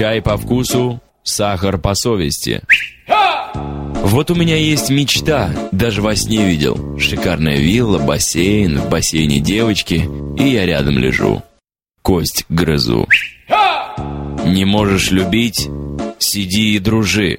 Чай по вкусу, сахар по совести. Вот у меня есть мечта, даже во сне видел. Шикарная вилла, бассейн, в бассейне девочки, и я рядом лежу. Кость грызу. Не можешь любить? Сиди и дружи.